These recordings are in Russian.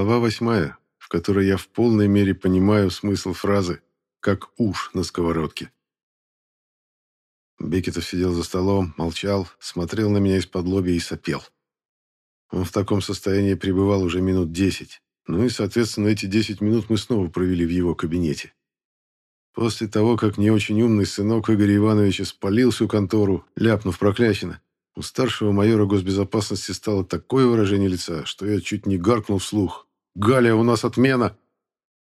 Глава восьмая, в которой я в полной мере понимаю смысл фразы «как уж на сковородке». Бекетов сидел за столом, молчал, смотрел на меня из-под лобья и сопел. Он в таком состоянии пребывал уже минут десять. Ну и, соответственно, эти десять минут мы снова провели в его кабинете. После того, как не очень умный сынок Игоря Ивановича спалил всю контору, ляпнув проклятина, у старшего майора госбезопасности стало такое выражение лица, что я чуть не гаркнул вслух. «Галя, у нас отмена!»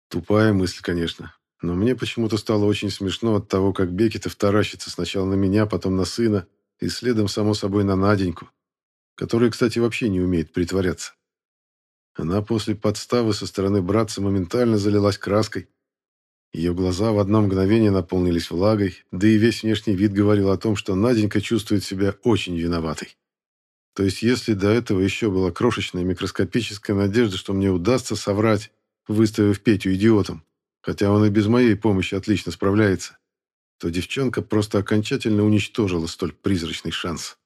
Тупая мысль, конечно. Но мне почему-то стало очень смешно от того, как Бекетов таращится сначала на меня, потом на сына, и следом, само собой, на Наденьку, которая, кстати, вообще не умеет притворяться. Она после подставы со стороны братца моментально залилась краской, ее глаза в одно мгновение наполнились влагой, да и весь внешний вид говорил о том, что Наденька чувствует себя очень виноватой. То есть если до этого еще была крошечная микроскопическая надежда, что мне удастся соврать, выставив Петю идиотом, хотя он и без моей помощи отлично справляется, то девчонка просто окончательно уничтожила столь призрачный шанс.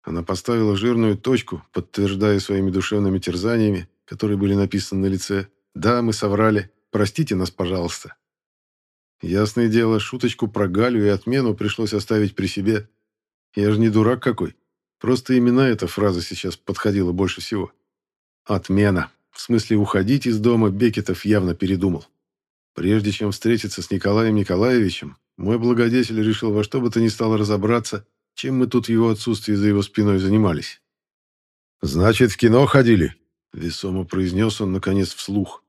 Она поставила жирную точку, подтверждая своими душевными терзаниями, которые были написаны на лице «Да, мы соврали», Простите нас, пожалуйста. Ясное дело, шуточку про Галю и отмену пришлось оставить при себе. Я же не дурак какой. Просто именно эта фраза сейчас подходила больше всего. Отмена. В смысле уходить из дома Бекетов явно передумал. Прежде чем встретиться с Николаем Николаевичем, мой благодетель решил во что бы то ни стало разобраться, чем мы тут в его отсутствии за его спиной занимались. «Значит, в кино ходили?» — весомо произнес он, наконец, вслух.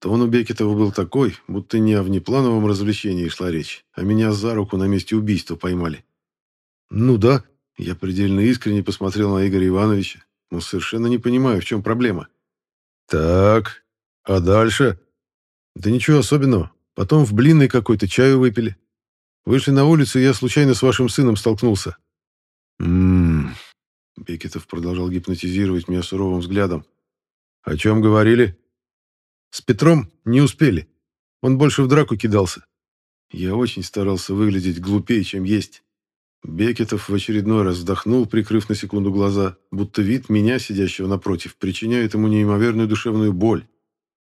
Тон у Бекетова был такой, будто не о внеплановом развлечении шла речь, а меня за руку на месте убийства поймали. «Ну да», — я предельно искренне посмотрел на Игоря Ивановича, но совершенно не понимаю, в чем проблема. «Так, а дальше?» «Да ничего особенного. Потом в блинной какой-то чаю выпили. Вышли на улицу, и я случайно с вашим сыном столкнулся». «М-м-м...» Бекетов продолжал гипнотизировать меня суровым взглядом. «О чем говорили?» С Петром не успели. Он больше в драку кидался. Я очень старался выглядеть глупее, чем есть. Бекетов в очередной раз вздохнул, прикрыв на секунду глаза, будто вид меня, сидящего напротив, причиняет ему неимоверную душевную боль.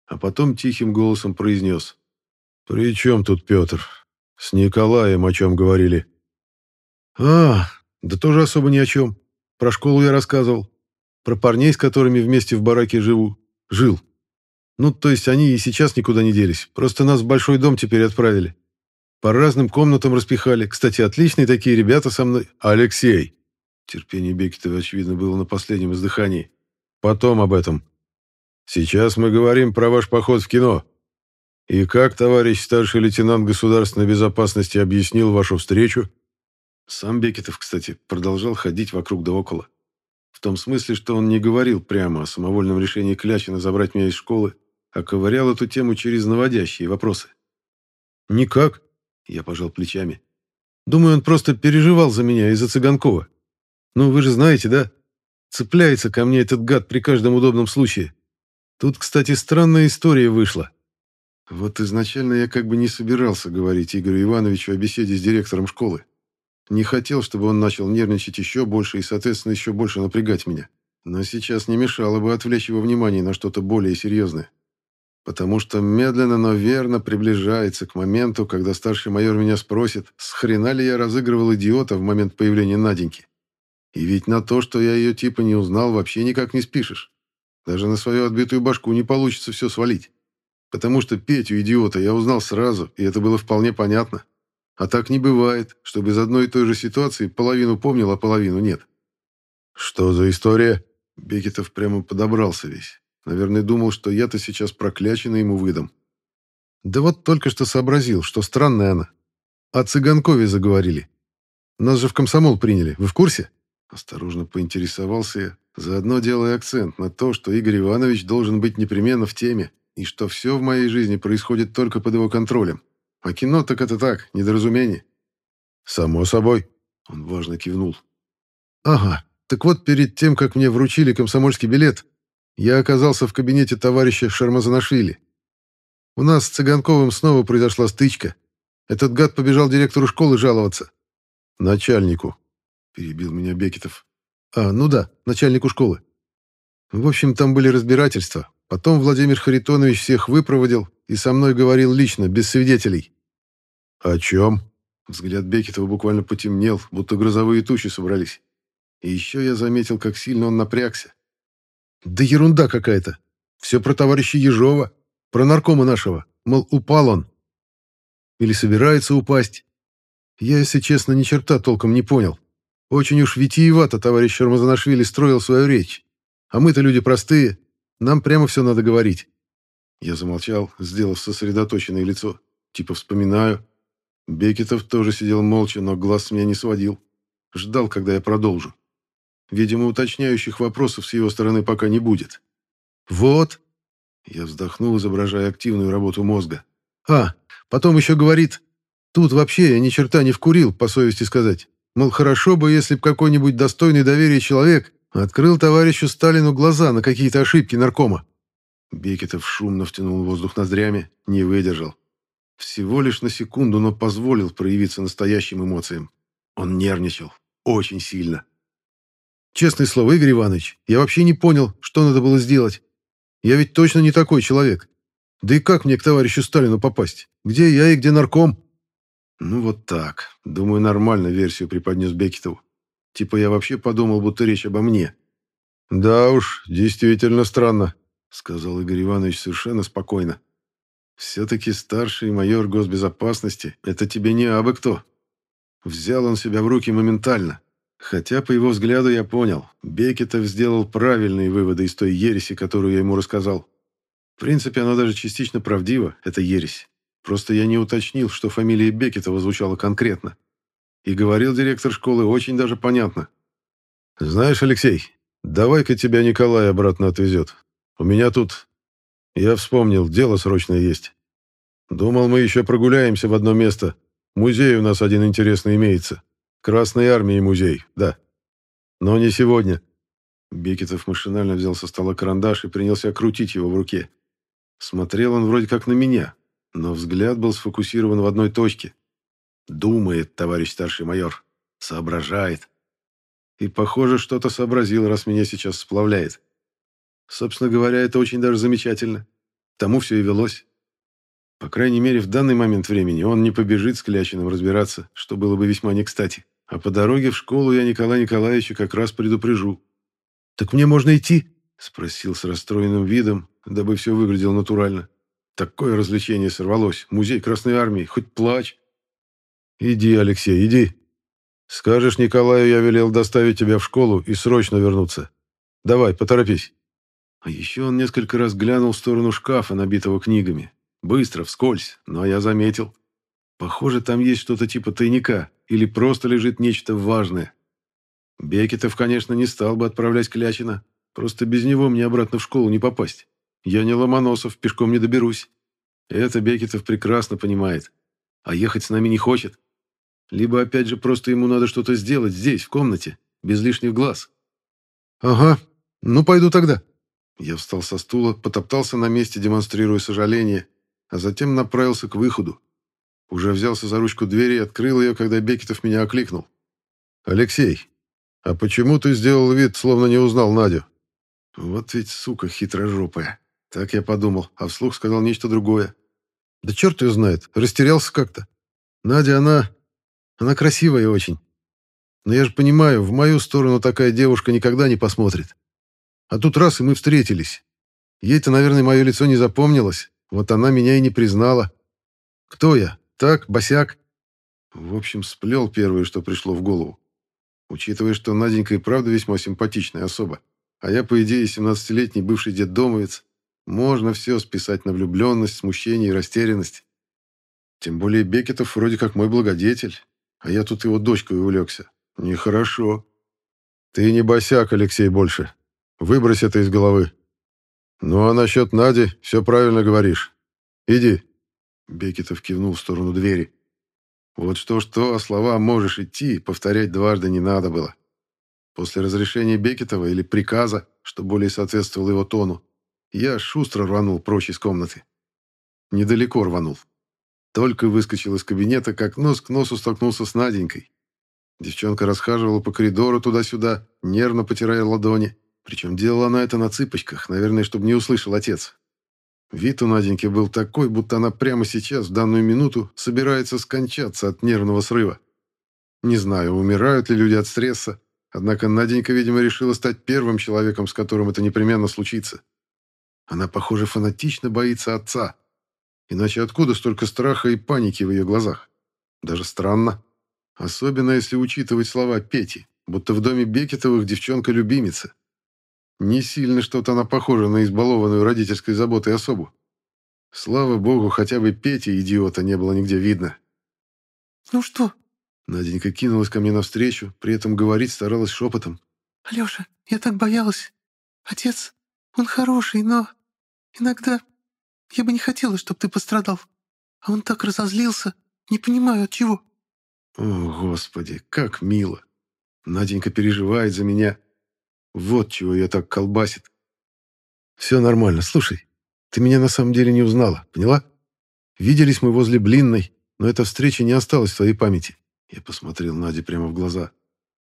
А потом тихим голосом произнес. «При чем тут Петр? С Николаем о чем говорили?» «А, да тоже особо ни о чем. Про школу я рассказывал. Про парней, с которыми вместе в бараке живу. Жил. Ну, то есть они и сейчас никуда не делись. Просто нас в большой дом теперь отправили. По разным комнатам распихали. Кстати, отличные такие ребята со мной. Алексей. Терпение Бекетова, очевидно, было на последнем издыхании. Потом об этом. Сейчас мы говорим про ваш поход в кино. И как товарищ старший лейтенант государственной безопасности объяснил вашу встречу? Сам Бекетов, кстати, продолжал ходить вокруг да около. В том смысле, что он не говорил прямо о самовольном решении Клячина забрать меня из школы, а ковырял эту тему через наводящие вопросы. «Никак», — я пожал плечами. «Думаю, он просто переживал за меня из-за Цыганкова. Ну, вы же знаете, да? Цепляется ко мне этот гад при каждом удобном случае. Тут, кстати, странная история вышла. Вот изначально я как бы не собирался говорить Игорю Ивановичу о беседе с директором школы. Не хотел, чтобы он начал нервничать еще больше и, соответственно, еще больше напрягать меня. Но сейчас не мешало бы отвлечь его внимание на что-то более серьезное потому что медленно, но верно приближается к моменту, когда старший майор меня спросит, с хрена ли я разыгрывал идиота в момент появления Наденьки. И ведь на то, что я ее типа не узнал, вообще никак не спишешь. Даже на свою отбитую башку не получится все свалить. Потому что Петю, идиота, я узнал сразу, и это было вполне понятно. А так не бывает, что без одной и той же ситуации половину помнил, а половину нет. «Что за история?» Бекетов прямо подобрался весь. Наверное, думал, что я-то сейчас проклячено ему выдам. Да вот только что сообразил, что странная она. О Цыганкове заговорили. Нас же в комсомол приняли. Вы в курсе? Осторожно поинтересовался я, заодно делая акцент на то, что Игорь Иванович должен быть непременно в теме, и что все в моей жизни происходит только под его контролем. А кино так это так, недоразумение. «Само собой», — он важно кивнул. «Ага, так вот перед тем, как мне вручили комсомольский билет, я оказался в кабинете товарища Шармазанашвили. У нас с Цыганковым снова произошла стычка. Этот гад побежал директору школы жаловаться. «Начальнику», — перебил меня Бекетов. «А, ну да, начальнику школы. В общем, там были разбирательства. Потом Владимир Харитонович всех выпроводил и со мной говорил лично, без свидетелей. «О чем?» Взгляд Бекетова буквально потемнел, будто грозовые тучи собрались. И еще я заметил, как сильно он напрягся. «Да ерунда какая-то. Все про товарища Ежова, про наркома нашего. Мол, упал он. Или собирается упасть. Я, если честно, ни черта толком не понял. Очень уж витиевато товарищ Рамазанашвили строил свою речь. А мы-то люди простые, нам прямо все надо говорить. Я замолчал, сделав сосредоточенное лицо. Типа вспоминаю. Бекетов тоже сидел молча, но глаз с меня не сводил. Ждал, когда я продолжу. Видимо, уточняющих вопросов с его стороны пока не будет. «Вот!» Я вздохнул, изображая активную работу мозга. «А, потом еще говорит, тут вообще я ни черта не вкурил, по совести сказать. Мол, хорошо бы, если б какой-нибудь достойный доверия человек открыл товарищу Сталину глаза на какие-то ошибки наркома. Бекетов шумно втянул воздух ноздрями, не выдержал. Всего лишь на секунду, но позволил проявиться настоящим эмоциям. Он нервничал. Очень сильно. Честное слово, Игорь Иванович, я вообще не понял, что надо было сделать. Я ведь точно не такой человек. Да и как мне к товарищу Сталину попасть? Где я и где нарком? Ну вот так. Думаю, нормально версию преподнес Бекетову. Типа я вообще подумал, будто речь обо мне. Да уж, действительно странно, сказал Игорь Иванович совершенно спокойно. Все-таки старший майор госбезопасности — это тебе не абы кто. Взял он себя в руки моментально. Хотя, по его взгляду, я понял, Бекетов сделал правильные выводы из той ереси, которую я ему рассказал. В принципе, она даже частично правдива, это ересь. Просто я не уточнил, что фамилия Бекетова звучала конкретно. И говорил директор школы очень даже понятно. «Знаешь, Алексей, давай-ка тебя Николай обратно отвезет. У меня тут я вспомнил, дело срочное есть. Думал, мы еще прогуляемся в одно место. Музей у нас один интересный имеется. Красной армии музей, да. Но не сегодня. Бекетов машинально взял со стола карандаш и принялся крутить его в руке. Смотрел он вроде как на меня, но взгляд был сфокусирован в одной точке. Думает, товарищ старший майор. Соображает. И, похоже, что-то сообразил, раз меня сейчас сплавляет. Собственно говоря, это очень даже замечательно. Тому все и велось. По крайней мере, в данный момент времени он не побежит с Клячиным разбираться, что было бы весьма не кстати. А по дороге в школу я Николая Николаевича как раз предупрежу. «Так мне можно идти?» — спросил с расстроенным видом, дабы все выглядело натурально. Такое развлечение сорвалось. Музей Красной Армии. Хоть плачь. «Иди, Алексей, иди. Скажешь Николаю, я велел доставить тебя в школу и срочно вернуться. Давай, поторопись». А еще он несколько раз глянул в сторону шкафа, набитого книгами. Быстро, вскользь, но я заметил. Похоже, там есть что-то типа тайника, или просто лежит нечто важное. Бекетов, конечно, не стал бы отправлять Клячина. Просто без него мне обратно в школу не попасть. Я не Ломоносов, пешком не доберусь. Это Бекетов прекрасно понимает. А ехать с нами не хочет. Либо, опять же, просто ему надо что-то сделать здесь, в комнате, без лишних глаз. «Ага, ну пойду тогда», я встал со стула, потоптался на месте, демонстрируя сожаление, а затем направился к выходу. Уже взялся за ручку двери и открыл ее, когда Бекетов меня окликнул. «Алексей, а почему ты сделал вид, словно не узнал Надю?» «Вот ведь сука хитрожопая». Так я подумал, а вслух сказал нечто другое. «Да черт ее знает, растерялся как-то. Надя, она... она красивая очень. Но я же понимаю, в мою сторону такая девушка никогда не посмотрит. А тут раз, и мы встретились. Ей-то, наверное, мое лицо не запомнилось. Вот она меня и не признала. Кто я? Так, босяк? В общем, сплел первое, что пришло в голову. Учитывая, что Наденька и правда весьма симпатичная особа, а я, по идее, 17-летний бывший детдомовец, можно все списать на влюбленность, смущение и растерянность. Тем более Бекетов вроде как мой благодетель, а я тут его дочкой увлекся. Нехорошо. Ты не босяк, Алексей, больше. Выбрось это из головы. Ну а насчет Нади все правильно говоришь. Иди. Бекетов кивнул в сторону двери. Вот что-что, а слова «можешь идти» повторять дважды не надо было. После разрешения Бекетова или приказа, что более соответствовало его тону, я шустро рванул прочь из комнаты. Недалеко рванул. Только выскочил из кабинета, как нос к носу столкнулся с Наденькой. Девчонка расхаживала по коридору туда-сюда, нервно потирая ладони Причем делала она это на цыпочках, наверное, чтобы не услышал отец. Вид у Наденьки был такой, будто она прямо сейчас, в данную минуту, собирается скончаться от нервного срыва. Не знаю, умирают ли люди от стресса, однако Наденька, видимо, решила стать первым человеком, с которым это непременно случится. Она, похоже, фанатично боится отца. Иначе откуда столько страха и паники в ее глазах? Даже странно. Особенно если учитывать слова Пети, будто в доме Бекетовых девчонка-любимица. Не сильно что-то она похожа на избалованную родительской заботой особу. Слава богу, хотя бы Пети, идиота, не было нигде видно. «Ну что?» Наденька кинулась ко мне навстречу, при этом говорить старалась шепотом. «Алеша, я так боялась. Отец, он хороший, но иногда я бы не хотела, чтобы ты пострадал. А он так разозлился, не понимаю, от чего». О, Господи, как мило. Наденька переживает за меня. Вот чего ее так колбасит. Все нормально. Слушай, ты меня на самом деле не узнала, поняла? Виделись мы возле Блинной, но эта встреча не осталась в твоей памяти. Я посмотрел Наде прямо в глаза.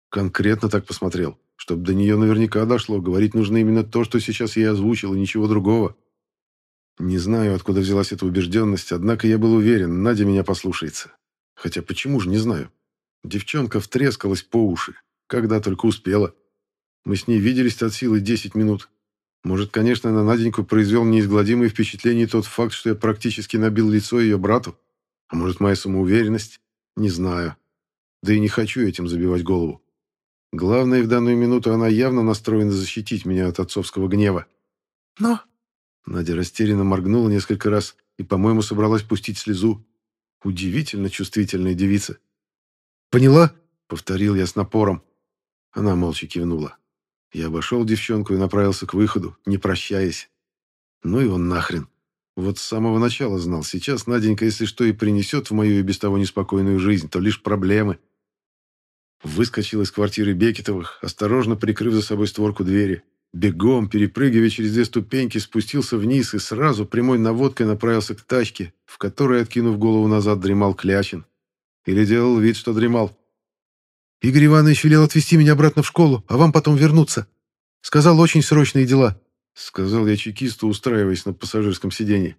Конкретно так посмотрел. Чтобы до нее наверняка дошло, говорить нужно именно то, что сейчас я озвучил, и ничего другого. Не знаю, откуда взялась эта убежденность, однако я был уверен, Надя меня послушается. Хотя почему же, не знаю. Девчонка втрескалась по уши, когда только успела. Мы с ней виделись от силы 10 минут. Может, конечно, на Наденьку произвел неизгладимое впечатление тот факт, что я практически набил лицо ее брату. А может, моя самоуверенность? Не знаю. Да и не хочу этим забивать голову. Главное, в данную минуту она явно настроена защитить меня от отцовского гнева. «Но...» Надя растерянно моргнула несколько раз и, по-моему, собралась пустить слезу. Удивительно чувствительная девица. «Поняла?» — повторил я с напором. Она молча кивнула. Я обошел девчонку и направился к выходу, не прощаясь. Ну и он нахрен. Вот с самого начала знал, сейчас Наденька, если что и принесет в мою и без того неспокойную жизнь, то лишь проблемы. Выскочил из квартиры Бекетовых, осторожно прикрыв за собой створку двери. Бегом, перепрыгивая через две ступеньки, спустился вниз и сразу прямой наводкой направился к тачке, в которой, откинув голову назад, дремал Клячин. Или делал вид, что дремал. Игорь Иванович велел отвезти меня обратно в школу, а вам потом вернуться. Сказал, очень срочные дела», — сказал я чекисту, устраиваясь на пассажирском сиденье.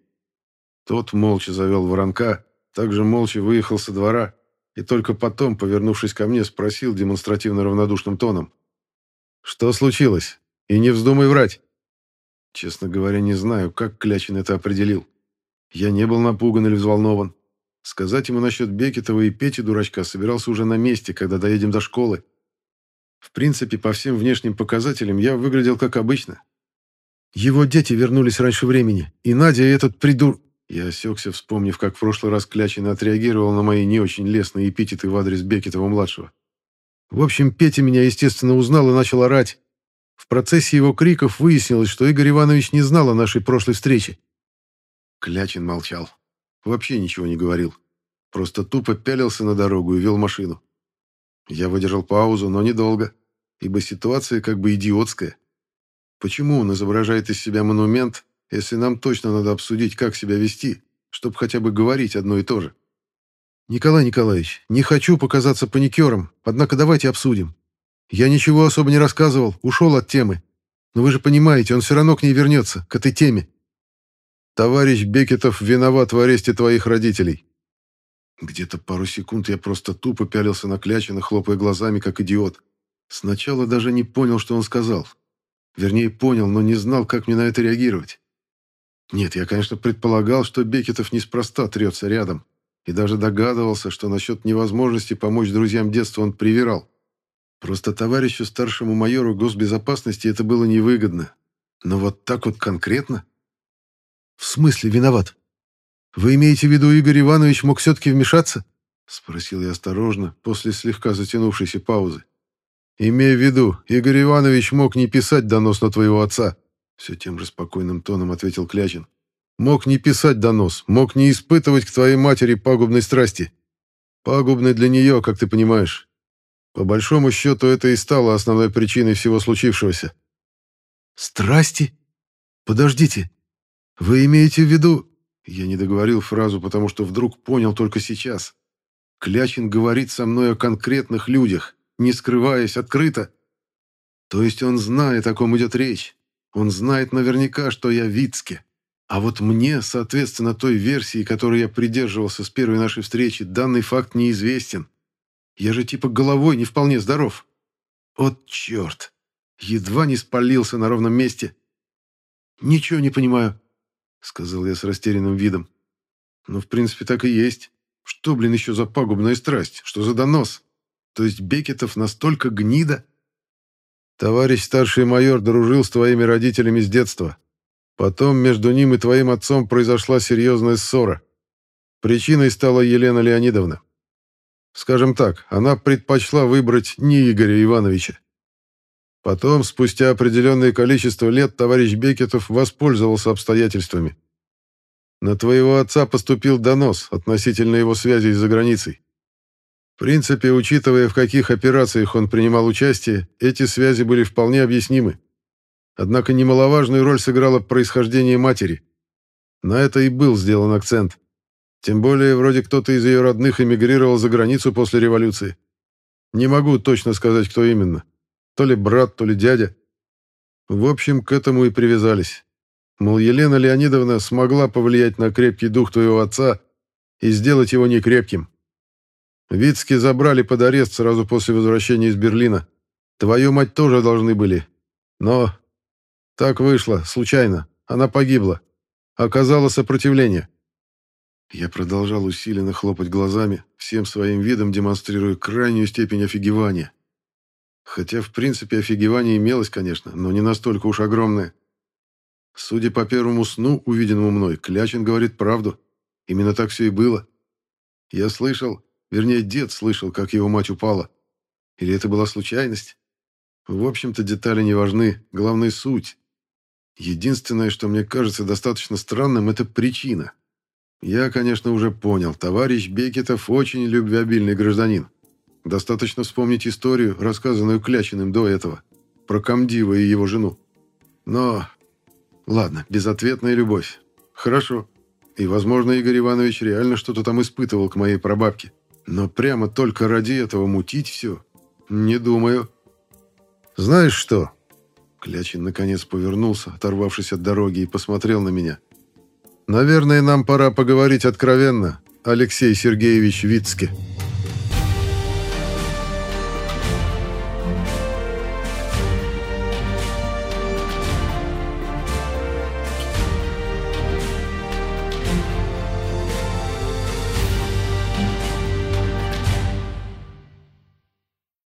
Тот молча завел воронка, также молча выехал со двора и только потом, повернувшись ко мне, спросил демонстративно равнодушным тоном. «Что случилось? И не вздумай врать». Честно говоря, не знаю, как Клячин это определил. Я не был напуган или взволнован. Сказать ему насчет Бекетова и Пети дурачка собирался уже на месте, когда доедем до школы. В принципе, по всем внешним показателям я выглядел как обычно. Его дети вернулись раньше времени, и Надя и этот придур... Я осекся, вспомнив, как в прошлый раз Клячин отреагировал на мои не очень лестные эпитеты в адрес Бекетова-младшего. В общем, Петя меня, естественно, узнал и начал орать. В процессе его криков выяснилось, что Игорь Иванович не знал о нашей прошлой встрече. Клячин молчал. Вообще ничего не говорил. Просто тупо пялился на дорогу и вел машину. Я выдержал паузу, но недолго, ибо ситуация как бы идиотская. Почему он изображает из себя монумент, если нам точно надо обсудить, как себя вести, чтобы хотя бы говорить одно и то же? «Николай Николаевич, не хочу показаться паникером, однако давайте обсудим. Я ничего особо не рассказывал, ушел от темы. Но вы же понимаете, он все равно к ней вернется, к этой теме. Товарищ Бекетов виноват в аресте твоих родителей. Где-то пару секунд я просто тупо пялился на Клячина, хлопая глазами, как идиот. Сначала даже не понял, что он сказал. Вернее, понял, но не знал, как мне на это реагировать. Нет, я, конечно, предполагал, что Бекетов неспроста трется рядом, и даже догадывался, что насчет невозможности помочь друзьям детства он привирал. Просто товарищу старшему майору госбезопасности это было невыгодно. Но вот так вот конкретно? «В смысле виноват? Вы имеете в виду, Игорь Иванович мог все-таки вмешаться?» — спросил я осторожно, после слегка затянувшейся паузы. «Имея в виду, Игорь Иванович мог не писать донос на твоего отца», — все тем же спокойным тоном ответил Клячин. «Мог не писать донос, мог не испытывать к твоей матери пагубной страсти. Пагубной для нее, как ты понимаешь. По большому счету, это и стало основной причиной всего случившегося». «Страсти? Подождите, «Вы имеете в виду...» Я не договорил фразу, потому что вдруг понял только сейчас. Клячин говорит со мной о конкретных людях, не скрываясь, открыто. То есть он знает, о ком идет речь. Он знает наверняка, что я Вицке. А вот мне, соответственно, той версии, которой я придерживался с первой нашей встречи, данный факт неизвестен. Я же типа головой не вполне здоров. Вот черт! Едва не спалился на ровном месте. «Ничего не понимаю», — сказал я с растерянным видом. «Ну, в принципе, так и есть. Что, блин, еще за пагубная страсть? Что за донос? То есть Бекетов настолько гнида?» «Товарищ старший майор дружил с твоими родителями с детства. Потом между ним и твоим отцом произошла серьезная ссора. Причиной стала Елена Леонидовна. Скажем так, она предпочла выбрать не Игоря Ивановича. Потом, спустя определенное количество лет, товарищ Бекетов воспользовался обстоятельствами. На твоего отца поступил донос относительно его связей за границей. В принципе, учитывая, в каких операциях он принимал участие, эти связи были вполне объяснимы. Однако немаловажную роль сыграло происхождение матери. На это и был сделан акцент. Тем более, вроде кто-то из ее родных эмигрировал за границу после революции. Не могу точно сказать, кто именно. То ли брат, то ли дядя. В общем, к этому и привязались. Мол, Елена Леонидовна смогла повлиять на крепкий дух твоего отца и сделать его некрепким. Вицки забрали под арест сразу после возвращения из Берлина. Твою мать тоже должны были. Но так вышло, случайно. Она погибла. Оказала сопротивление. Я продолжал усиленно хлопать глазами, всем своим видом демонстрируя крайнюю степень офигевания. Хотя, в принципе, офигевание имелось, конечно, но не настолько уж огромное. Судя по первому сну, увиденному мной, Клячин говорит правду. Именно так все и было. Я слышал, вернее, дед слышал, как его мать упала. Или это была случайность? В общем-то, детали не важны, главное суть. Единственное, что мне кажется достаточно странным, это причина. Я, конечно, уже понял, товарищ Бекетов очень любвеобильный гражданин. Достаточно вспомнить историю, рассказанную Клячиным до этого, про Камдива и его жену. Но... Ладно, безответная любовь. Хорошо. И, возможно, Игорь Иванович реально что-то там испытывал к моей прабабке. Но прямо только ради этого мутить все? Не думаю. Знаешь что? Клячин наконец повернулся, оторвавшись от дороги, и посмотрел на меня. «Наверное, нам пора поговорить откровенно, Алексей Сергеевич Вицке».